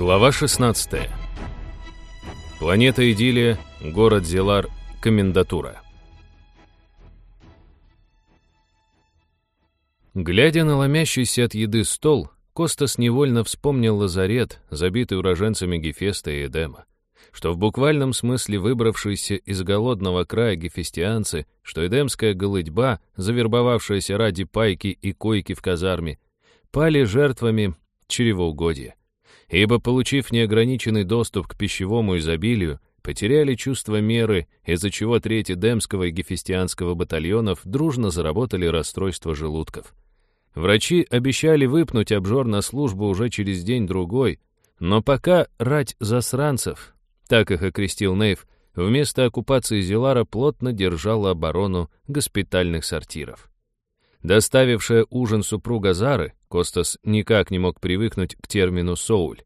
Глава 16. Планета Идиллия, город Зелар, комендатура. Глядя на ломящийся от еды стол, Костас невольно вспомнил лазарет, забитый уроженцами Гефеста и Эдема, что в буквальном смысле выбравшиеся из голодного края гефестианцы, что эдемская голытьба, завербовавшаяся ради пайки и койки в казарме, пали жертвами чревоугодия ибо, получив неограниченный доступ к пищевому изобилию, потеряли чувство меры, из-за чего третий Демского и Гефестианского батальонов дружно заработали расстройство желудков. Врачи обещали выпнуть обжор на службу уже через день-другой, но пока рать засранцев, так их окрестил Нейв, вместо оккупации Зелара плотно держала оборону госпитальных сортиров. Доставившая ужин супруга Зары, Костас никак не мог привыкнуть к термину «соуль».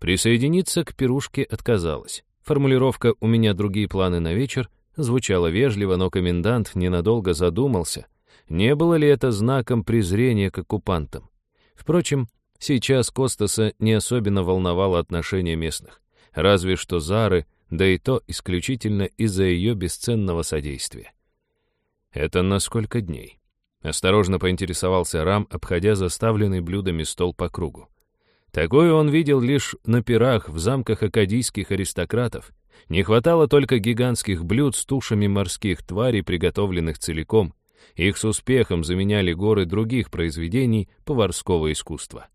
Присоединиться к пирушке отказалась. Формулировка «у меня другие планы на вечер» звучала вежливо, но комендант ненадолго задумался, не было ли это знаком презрения к оккупантам. Впрочем, сейчас Костаса не особенно волновало отношение местных, разве что Зары, да и то исключительно из-за ее бесценного содействия. Это на сколько дней? Осторожно поинтересовался Рам, обходя заставленный блюдами стол по кругу. Такое он видел лишь на пирах в замках акадийских аристократов. Не хватало только гигантских блюд с тушами морских тварей, приготовленных целиком. Их с успехом заменяли горы других произведений поварского искусства.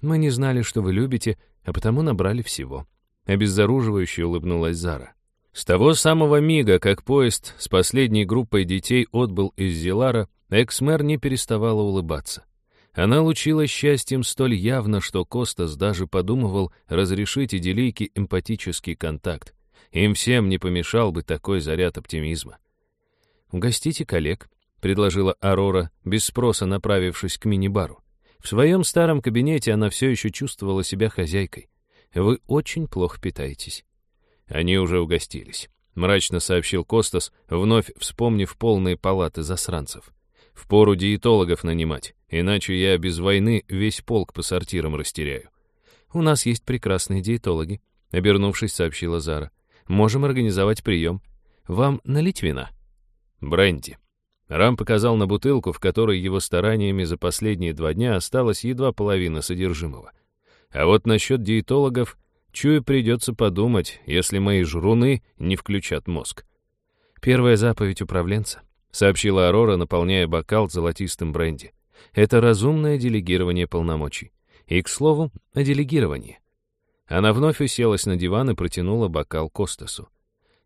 «Мы не знали, что вы любите, а потому набрали всего», — обеззаруживающе улыбнулась Зара. С того самого мига, как поезд с последней группой детей отбыл из Зелара, Экс-мэр не переставала улыбаться. Она лучилась счастьем столь явно, что Костас даже подумывал разрешить идиллийке эмпатический контакт. Им всем не помешал бы такой заряд оптимизма. «Угостите коллег», — предложила Арора, без спроса направившись к мини-бару. В своем старом кабинете она все еще чувствовала себя хозяйкой. «Вы очень плохо питаетесь». Они уже угостились, — мрачно сообщил Костас, вновь вспомнив полные палаты засранцев. Впору диетологов нанимать, иначе я без войны весь полк по сортирам растеряю. У нас есть прекрасные диетологи, обернувшись, сообщила Зара. Можем организовать прием. Вам налить вина? Бренди. Рам показал на бутылку, в которой его стараниями за последние два дня осталась едва половина содержимого. А вот насчет диетологов, чую, придется подумать, если мои жруны не включат мозг. Первая заповедь управленца — сообщила Арора, наполняя бокал золотистым бренди. «Это разумное делегирование полномочий. И, к слову, о делегировании». Она вновь уселась на диван и протянула бокал Костасу.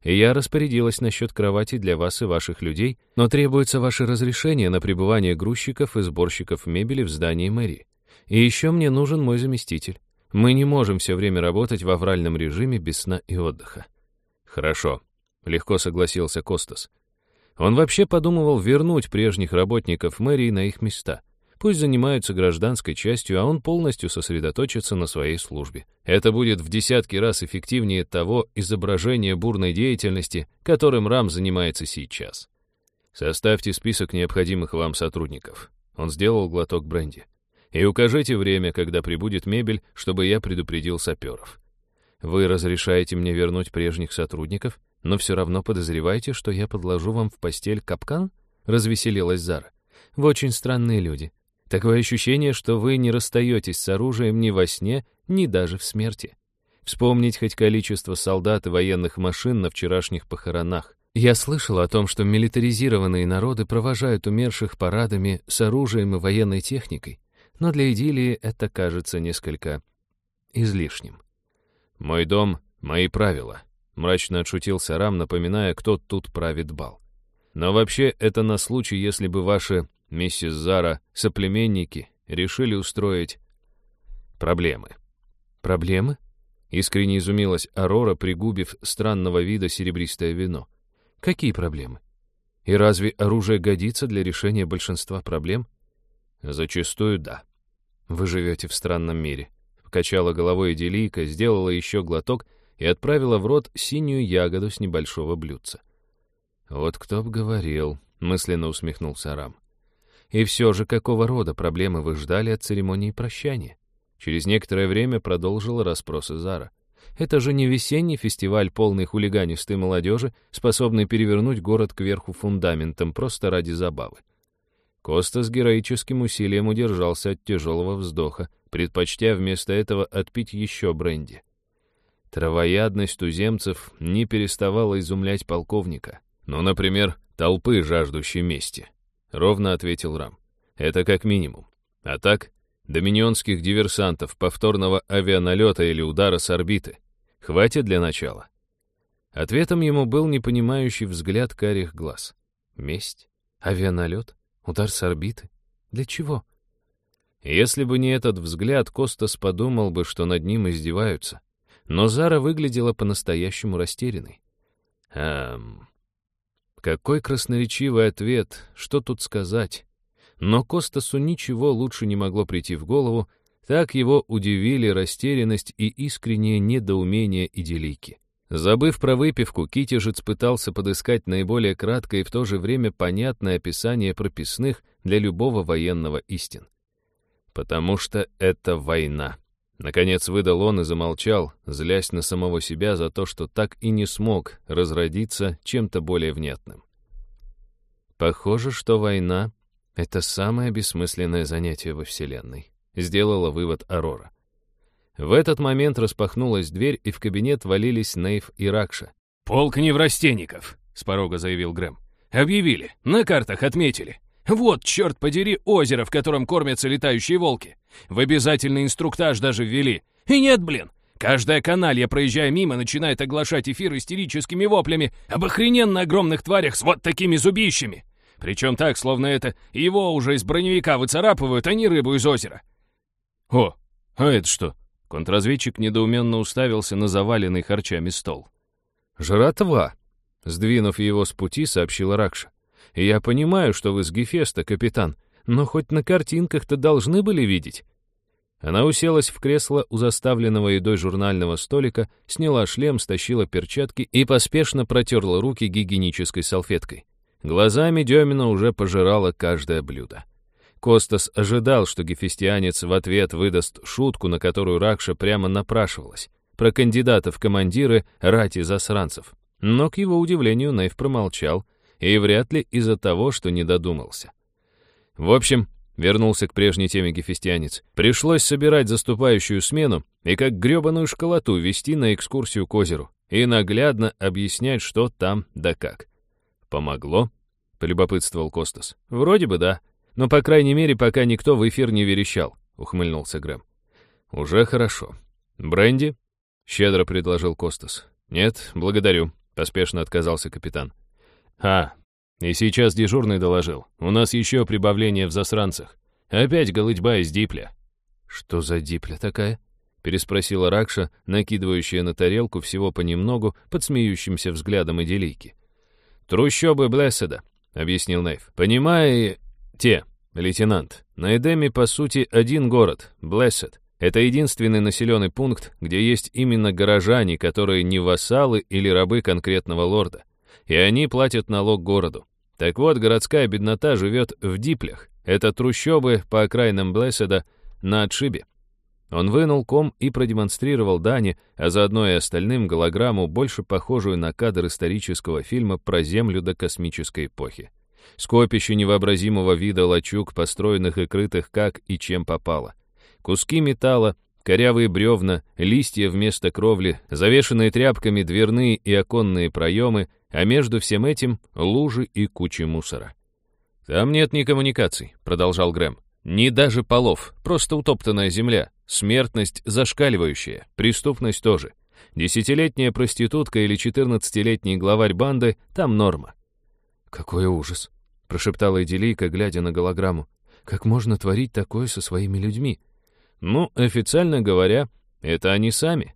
«Я распорядилась насчет кровати для вас и ваших людей, но требуется ваше разрешение на пребывание грузчиков и сборщиков мебели в здании мэрии. И еще мне нужен мой заместитель. Мы не можем все время работать в авральном режиме без сна и отдыха». «Хорошо», — легко согласился Костас. Он вообще подумывал вернуть прежних работников мэрии на их места. Пусть занимаются гражданской частью, а он полностью сосредоточится на своей службе. Это будет в десятки раз эффективнее того изображения бурной деятельности, которым Рам занимается сейчас. Составьте список необходимых вам сотрудников. Он сделал глоток бренди. И укажите время, когда прибудет мебель, чтобы я предупредил саперов. Вы разрешаете мне вернуть прежних сотрудников? Но все равно подозреваете, что я подложу вам в постель капкан?» — развеселилась Зара. «Вы очень странные люди. Такое ощущение, что вы не расстаетесь с оружием ни во сне, ни даже в смерти. Вспомнить хоть количество солдат и военных машин на вчерашних похоронах. Я слышал о том, что милитаризированные народы провожают умерших парадами с оружием и военной техникой, но для идиллии это кажется несколько излишним. «Мой дом — мои правила», Мрачно отшутился Рам, напоминая, кто тут правит бал. Но вообще это на случай, если бы ваши, миссис Зара, соплеменники решили устроить проблемы. Проблемы? Искренне изумилась Арора, пригубив странного вида серебристое вино. Какие проблемы? И разве оружие годится для решения большинства проблем? Зачастую да. Вы живете в странном мире. Покачала головой Эделийка, сделала еще глоток и отправила в рот синюю ягоду с небольшого блюдца. «Вот кто б говорил», — мысленно усмехнулся Рам. «И все же, какого рода проблемы вы ждали от церемонии прощания? Через некоторое время продолжила расспросы Зара. Это же не весенний фестиваль, полный хулиганистой молодежи, способный перевернуть город кверху фундаментом просто ради забавы. Коста с героическим усилием удержался от тяжелого вздоха, предпочтя вместо этого отпить еще бренди. Травоядность туземцев не переставала изумлять полковника. Ну, например, толпы, жаждущей мести. Ровно ответил Рам. Это как минимум. А так, доминионских диверсантов, повторного авианалета или удара с орбиты. Хватит для начала. Ответом ему был непонимающий взгляд карих глаз. Месть? Авианалет? Удар с орбиты? Для чего? Если бы не этот взгляд, Костас подумал бы, что над ним издеваются. Но Зара выглядела по-настоящему растерянной. Эм... Какой красноречивый ответ, что тут сказать? Но Костасу ничего лучше не могло прийти в голову, так его удивили растерянность и искреннее недоумение идиллийки. Забыв про выпивку, Китежец пытался подыскать наиболее краткое и в то же время понятное описание прописных для любого военного истин. Потому что это война. Наконец выдал он и замолчал, злясь на самого себя за то, что так и не смог разродиться чем-то более внятным. Похоже, что война — это самое бессмысленное занятие во Вселенной, сделала вывод Арора. В этот момент распахнулась дверь, и в кабинет валились Нейв и Ракша. «Полк неврастенников», — с порога заявил Грэм. «Объявили, на картах отметили. Вот, черт подери, озеро, в котором кормятся летающие волки. В обязательный инструктаж даже ввели. И нет, блин, каждая каналья, проезжая мимо, начинает оглашать эфир истерическими воплями об охрененно огромных тварях с вот такими зубищами. Причем так, словно это его уже из броневика выцарапывают, а не рыбу из озера. «О, а это что?» Контрразведчик недоуменно уставился на заваленный харчами стол. «Жратва!» — сдвинув его с пути, сообщила Ракша. «Я понимаю, что вы с Гефеста, капитан, но хоть на картинках-то должны были видеть». Она уселась в кресло у заставленного едой журнального столика, сняла шлем, стащила перчатки и поспешно протерла руки гигиенической салфеткой. Глазами Демина уже пожирала каждое блюдо. Костас ожидал, что гефестианец в ответ выдаст шутку, на которую Ракша прямо напрашивалась, про кандидата в командиры рати засранцев. Но, к его удивлению, Нейв промолчал, и вряд ли из-за того, что не додумался. В общем, вернулся к прежней теме гефестианец, пришлось собирать заступающую смену и как гребаную школоту вести на экскурсию к озеру и наглядно объяснять, что там да как. «Помогло?» — полюбопытствовал Костас. «Вроде бы да, но, по крайней мере, пока никто в эфир не верещал», — ухмыльнулся Грэм. «Уже хорошо. Бренди?» — щедро предложил Костас. «Нет, благодарю», — поспешно отказался капитан. «А, и сейчас дежурный доложил. У нас еще прибавление в засранцах. Опять голытьба из дипля». «Что за дипля такая?» — переспросила Ракша, накидывающая на тарелку всего понемногу под смеющимся взглядом идиллийки. «Трущобы Блесседа», — объяснил Нейв. «Понимая, те, лейтенант, на Эдеме, по сути, один город, Блессед. Это единственный населенный пункт, где есть именно горожане, которые не вассалы или рабы конкретного лорда и они платят налог городу. Так вот, городская беднота живет в диплях. Это трущобы по окраинам Блесседа на отшибе. Он вынул ком и продемонстрировал Дане, а заодно и остальным голограмму, больше похожую на кадр исторического фильма про Землю до космической эпохи. Скопище невообразимого вида лачуг, построенных и крытых как и чем попало. Куски металла, корявые бревна, листья вместо кровли, завешенные тряпками дверные и оконные проемы, а между всем этим лужи и кучи мусора. «Там нет ни коммуникаций», — продолжал Грэм. «Ни даже полов, просто утоптанная земля, смертность зашкаливающая, преступность тоже. Десятилетняя проститутка или четырнадцатилетний главарь банды — там норма». «Какой ужас», — прошептала Эделийка, глядя на голограмму. «Как можно творить такое со своими людьми?» «Ну, официально говоря, это они сами».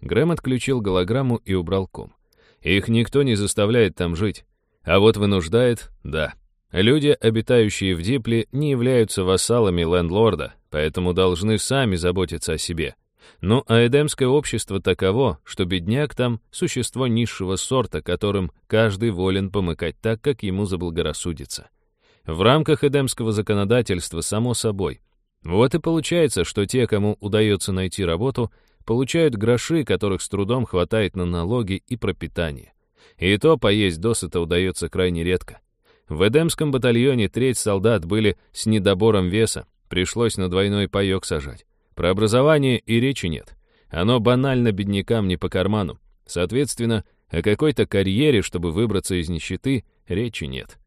Грэм отключил голограмму и убрал ком. Их никто не заставляет там жить. А вот вынуждает — да. Люди, обитающие в Дипле, не являются вассалами лендлорда, поэтому должны сами заботиться о себе. Ну, а эдемское общество таково, что бедняк там — существо низшего сорта, которым каждый волен помыкать так, как ему заблагорассудится. В рамках эдемского законодательства, само собой. Вот и получается, что те, кому удается найти работу, получают гроши, которых с трудом хватает на налоги и пропитание. И то поесть досыта удается крайне редко. В Эдемском батальоне треть солдат были с недобором веса, пришлось на двойной паёк сажать. Про образование и речи нет. Оно банально беднякам не по карману. Соответственно, о какой-то карьере, чтобы выбраться из нищеты, речи нет.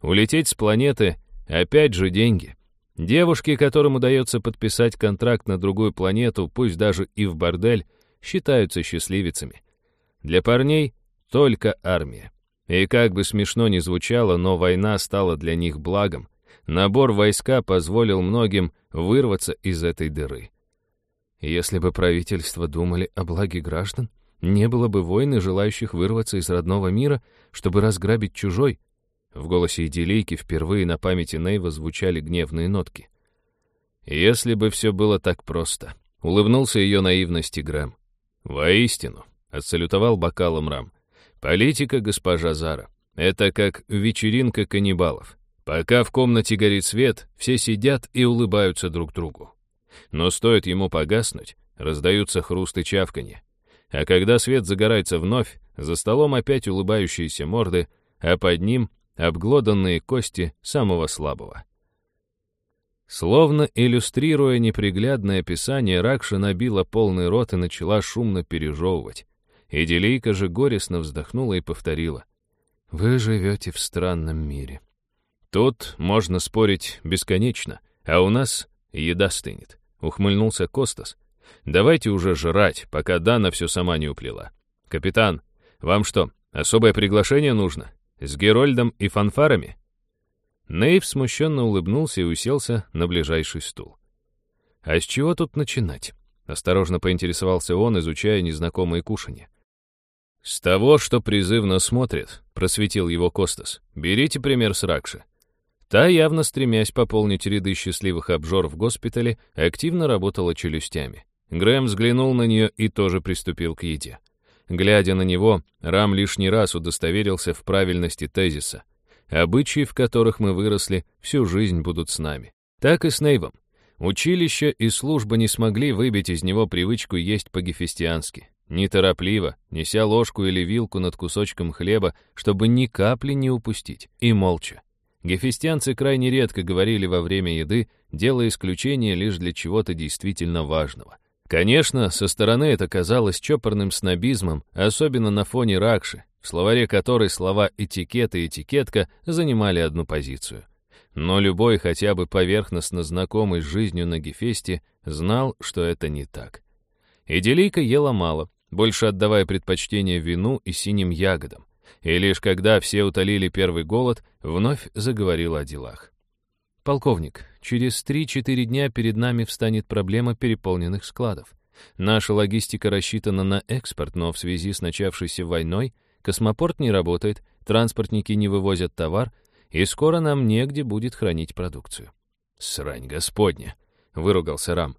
Улететь с планеты — опять же деньги. Девушки, которым удается подписать контракт на другую планету, пусть даже и в бордель, считаются счастливицами. Для парней только армия. И как бы смешно ни звучало, но война стала для них благом. Набор войска позволил многим вырваться из этой дыры. Если бы правительство думали о благе граждан, не было бы войны, желающих вырваться из родного мира, чтобы разграбить чужой. В голосе Иделийки впервые на памяти Нейва звучали гневные нотки. Если бы все было так просто. Улыбнулся ее наивности Грэм. Воистину, отсалютовал бокалом Рам. Политика, госпожа Зара, это как вечеринка каннибалов. Пока в комнате горит свет, все сидят и улыбаются друг другу. Но стоит ему погаснуть, раздаются хруст и чавканье. А когда свет загорается вновь, за столом опять улыбающиеся морды, а под ним обглоданные кости самого слабого. Словно иллюстрируя неприглядное описание, Ракша набила полный рот и начала шумно пережевывать. Иделийка же горестно вздохнула и повторила. «Вы живете в странном мире. Тут можно спорить бесконечно, а у нас еда стынет», — ухмыльнулся Костас. «Давайте уже жрать, пока Дана все сама не уплела. Капитан, вам что, особое приглашение нужно? С Герольдом и фанфарами?» Нейв смущенно улыбнулся и уселся на ближайший стул. «А с чего тут начинать?» — осторожно поинтересовался он, изучая незнакомые кушанья. «С того, что призывно смотрит», — просветил его Костас. «Берите пример с Ракши». Та, явно стремясь пополнить ряды счастливых обжор в госпитале, активно работала челюстями. Грэм взглянул на нее и тоже приступил к еде. Глядя на него, Рам лишний раз удостоверился в правильности тезиса. Обычаи, в которых мы выросли, всю жизнь будут с нами. Так и с Нейвом. Училище и служба не смогли выбить из него привычку есть по-гефестиански. Неторопливо, неся ложку или вилку над кусочком хлеба, чтобы ни капли не упустить, и молча. Гефестианцы крайне редко говорили во время еды, делая исключение лишь для чего-то действительно важного. Конечно, со стороны это казалось чопорным снобизмом, особенно на фоне Ракши, в словаре которой слова «этикет» и «этикетка» занимали одну позицию. Но любой, хотя бы поверхностно знакомый с жизнью на Гефесте, знал, что это не так. Иделийка ела мало, больше отдавая предпочтение вину и синим ягодам. И лишь когда все утолили первый голод, вновь заговорила о делах. «Полковник, через 3-4 дня перед нами встанет проблема переполненных складов. Наша логистика рассчитана на экспорт, но в связи с начавшейся войной космопорт не работает, транспортники не вывозят товар, и скоро нам негде будет хранить продукцию». «Срань господня!» — выругался Рам.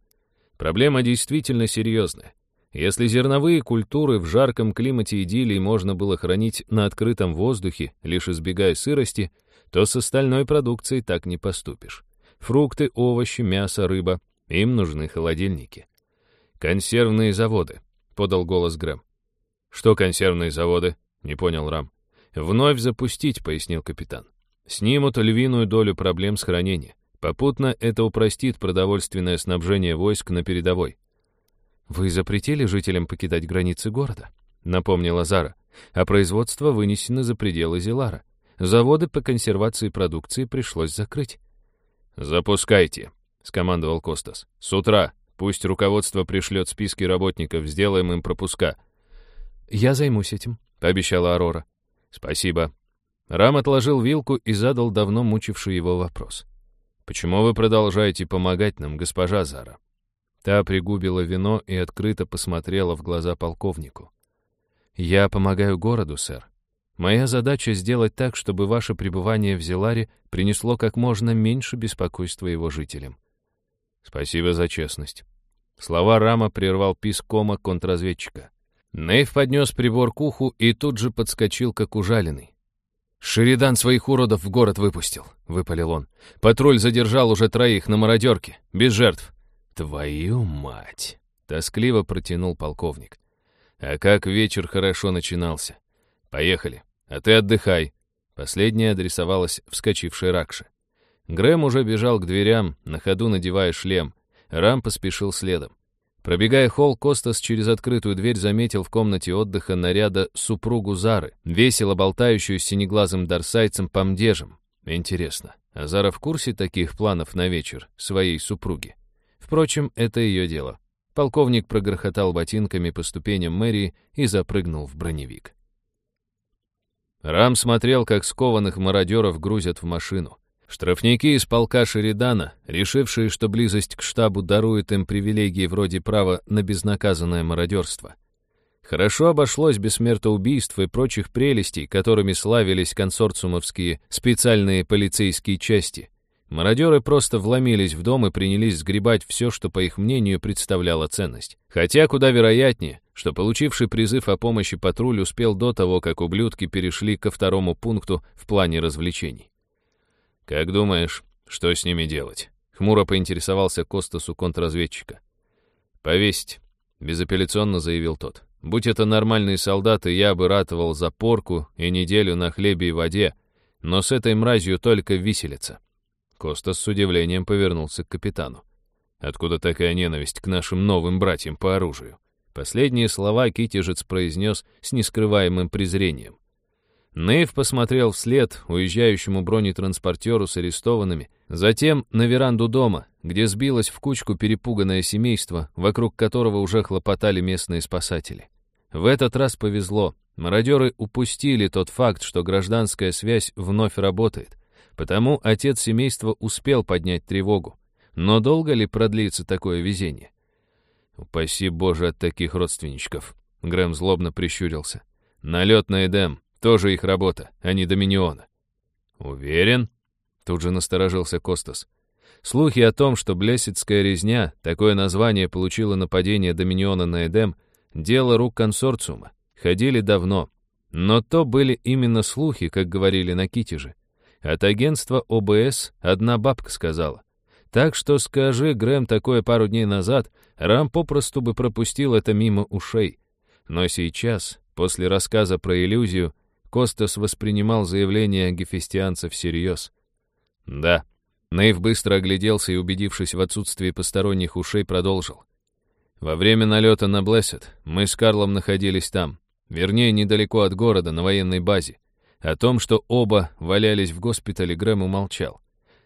«Проблема действительно серьезная. Если зерновые культуры в жарком климате идиллии можно было хранить на открытом воздухе, лишь избегая сырости, то с остальной продукцией так не поступишь. Фрукты, овощи, мясо, рыба — им нужны холодильники. «Консервные заводы», — подал голос Грэм. «Что консервные заводы?» — не понял Рам. «Вновь запустить», — пояснил капитан. «Снимут львиную долю проблем с хранением. Попутно это упростит продовольственное снабжение войск на передовой. «Вы запретили жителям покидать границы города?» — напомнила Зара. «А производство вынесено за пределы Зелара. Заводы по консервации продукции пришлось закрыть». «Запускайте», — скомандовал Костас. «С утра. Пусть руководство пришлет списки работников, сделаем им пропуска». «Я займусь этим», — пообещала Арора. «Спасибо». Рам отложил вилку и задал давно мучивший его вопрос. «Почему вы продолжаете помогать нам, госпожа Зара?» Та пригубила вино и открыто посмотрела в глаза полковнику. «Я помогаю городу, сэр. Моя задача сделать так, чтобы ваше пребывание в Зеларе принесло как можно меньше беспокойства его жителям». «Спасибо за честность». Слова Рама прервал пискома контрразведчика. Нейв поднес прибор к уху и тут же подскочил, как ужаленный. «Шеридан своих уродов в город выпустил», — выпалил он. «Патруль задержал уже троих на мародерке, без жертв». «Твою мать!» — тоскливо протянул полковник. «А как вечер хорошо начинался. Поехали, а ты отдыхай». Последняя адресовалась вскочившей Ракше. Грэм уже бежал к дверям, на ходу надевая шлем. Рам поспешил следом. Пробегая холл, Костас через открытую дверь заметил в комнате отдыха наряда супругу Зары, весело болтающую с синеглазым дарсайцем помдежем. Интересно, а Зара в курсе таких планов на вечер своей супруги? Впрочем, это ее дело. Полковник прогрохотал ботинками по ступеням мэрии и запрыгнул в броневик. Рам смотрел, как скованных мародеров грузят в машину. Штрафники из полка Шеридана, решившие, что близость к штабу дарует им привилегии вроде права на безнаказанное мародерство. Хорошо обошлось без смертоубийств и прочих прелестей, которыми славились консорциумовские специальные полицейские части. Мародеры просто вломились в дом и принялись сгребать все, что, по их мнению, представляло ценность. Хотя куда вероятнее, что получивший призыв о помощи патруль успел до того, как ублюдки перешли ко второму пункту в плане развлечений. «Как думаешь, что с ними делать?» — хмуро поинтересовался Костасу контрразведчика. «Повесить», — безапелляционно заявил тот. «Будь это нормальные солдаты, я бы ратовал за порку и неделю на хлебе и воде, но с этой мразью только виселица». Костас с удивлением повернулся к капитану. «Откуда такая ненависть к нашим новым братьям по оружию?» Последние слова Китежец произнес с нескрываемым презрением. Нейв посмотрел вслед уезжающему бронетранспортеру с арестованными, затем на веранду дома, где сбилось в кучку перепуганное семейство, вокруг которого уже хлопотали местные спасатели. В этот раз повезло. Мародеры упустили тот факт, что гражданская связь вновь работает. Потому отец семейства успел поднять тревогу. Но долго ли продлится такое везение? «Упаси Боже от таких родственничков», — Грэм злобно прищурился. «Налет на Эдем, тоже их работа, а не Доминиона. Уверен? Тут же насторожился Костас. Слухи о том, что Блесецкая резня, такое название получило нападение Доминиона на Эдем, дело рук консорциума, ходили давно. Но то были именно слухи, как говорили на Китеже. От агентства ОБС одна бабка сказала. Так что скажи Грэм такое пару дней назад, Рам попросту бы пропустил это мимо ушей. Но сейчас, после рассказа про иллюзию, Костас воспринимал заявление гефестианца всерьез. «Да». Нейв быстро огляделся и, убедившись в отсутствии посторонних ушей, продолжил. «Во время налета на Блессет мы с Карлом находились там, вернее, недалеко от города, на военной базе. О том, что оба валялись в госпитале, Грэм умолчал.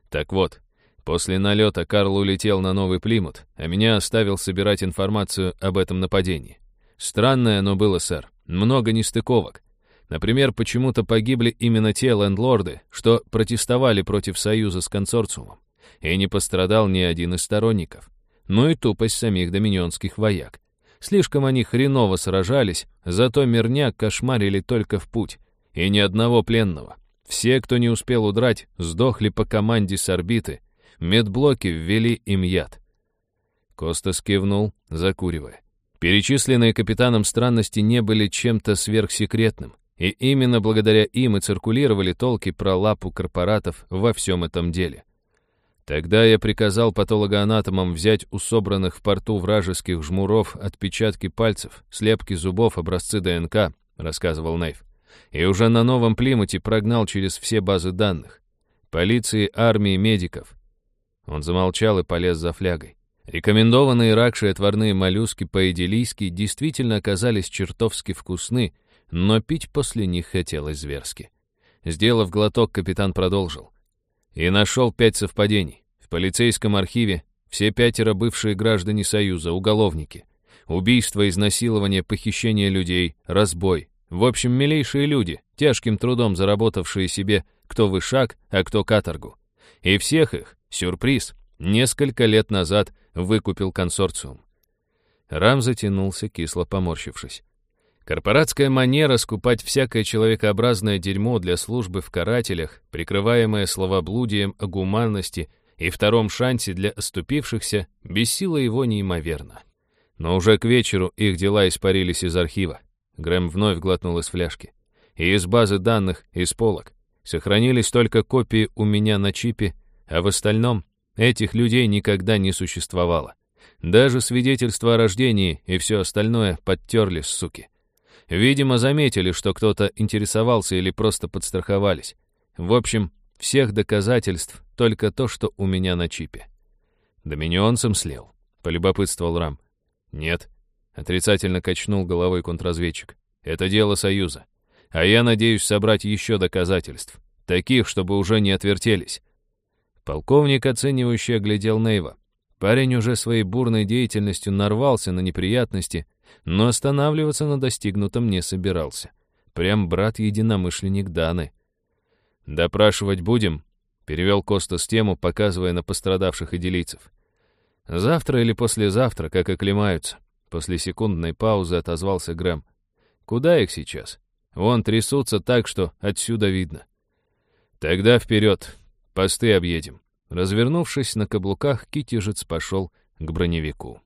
Так вот, после налета Карл улетел на Новый Плимут, а меня оставил собирать информацию об этом нападении. Странное оно было, сэр. Много нестыковок. Например, почему-то погибли именно те лендлорды, что протестовали против союза с консорциумом, и не пострадал ни один из сторонников. Ну и тупость самих доминионских вояк. Слишком они хреново сражались, зато мирняк кошмарили только в путь, и ни одного пленного. Все, кто не успел удрать, сдохли по команде с орбиты, медблоки ввели им яд. Костас кивнул, закуривая. Перечисленные капитаном странности не были чем-то сверхсекретным. И именно благодаря им и циркулировали толки про лапу корпоратов во всем этом деле. Тогда я приказал патологоанатомам взять у собранных в порту вражеских жмуров отпечатки пальцев, слепки зубов, образцы ДНК, рассказывал Нейв. И уже на новом Плимуте прогнал через все базы данных. Полиции, армии, медиков. Он замолчал и полез за флягой. Рекомендованные ракши отварные моллюски по-идилийски действительно оказались чертовски вкусны, но пить после них хотелось зверски. Сделав глоток, капитан продолжил. И нашел пять совпадений. В полицейском архиве все пятеро бывшие граждане Союза, уголовники. Убийство, изнасилование, похищение людей, разбой. В общем, милейшие люди, тяжким трудом заработавшие себе кто вышаг, а кто каторгу. И всех их, сюрприз, несколько лет назад выкупил консорциум. Рам затянулся, кисло поморщившись. Корпоратская манера скупать всякое человекообразное дерьмо для службы в карателях, прикрываемое словоблудием о гуманности и втором шансе для оступившихся, бесила его неимоверно. Но уже к вечеру их дела испарились из архива. Грэм вновь глотнул из фляжки. И из базы данных, из полок. Сохранились только копии у меня на чипе, а в остальном этих людей никогда не существовало. Даже свидетельство о рождении и все остальное подтерли, суки. Видимо, заметили, что кто-то интересовался или просто подстраховались. В общем, всех доказательств только то, что у меня на чипе. Доминионцем слил, полюбопытствовал Рам. Нет, отрицательно качнул головой контрразведчик. Это дело Союза. А я надеюсь собрать еще доказательств. Таких, чтобы уже не отвертелись. Полковник, оценивающе оглядел Нейва. Парень уже своей бурной деятельностью нарвался на неприятности, но останавливаться на достигнутом не собирался. Прям брат-единомышленник Даны. «Допрашивать будем?» — перевел Костас тему, показывая на пострадавших идилийцев. «Завтра или послезавтра, как оклемаются?» После секундной паузы отозвался Грэм. «Куда их сейчас? Вон трясутся так, что отсюда видно». «Тогда вперед, посты объедем». Развернувшись на каблуках, Китежец пошел к броневику.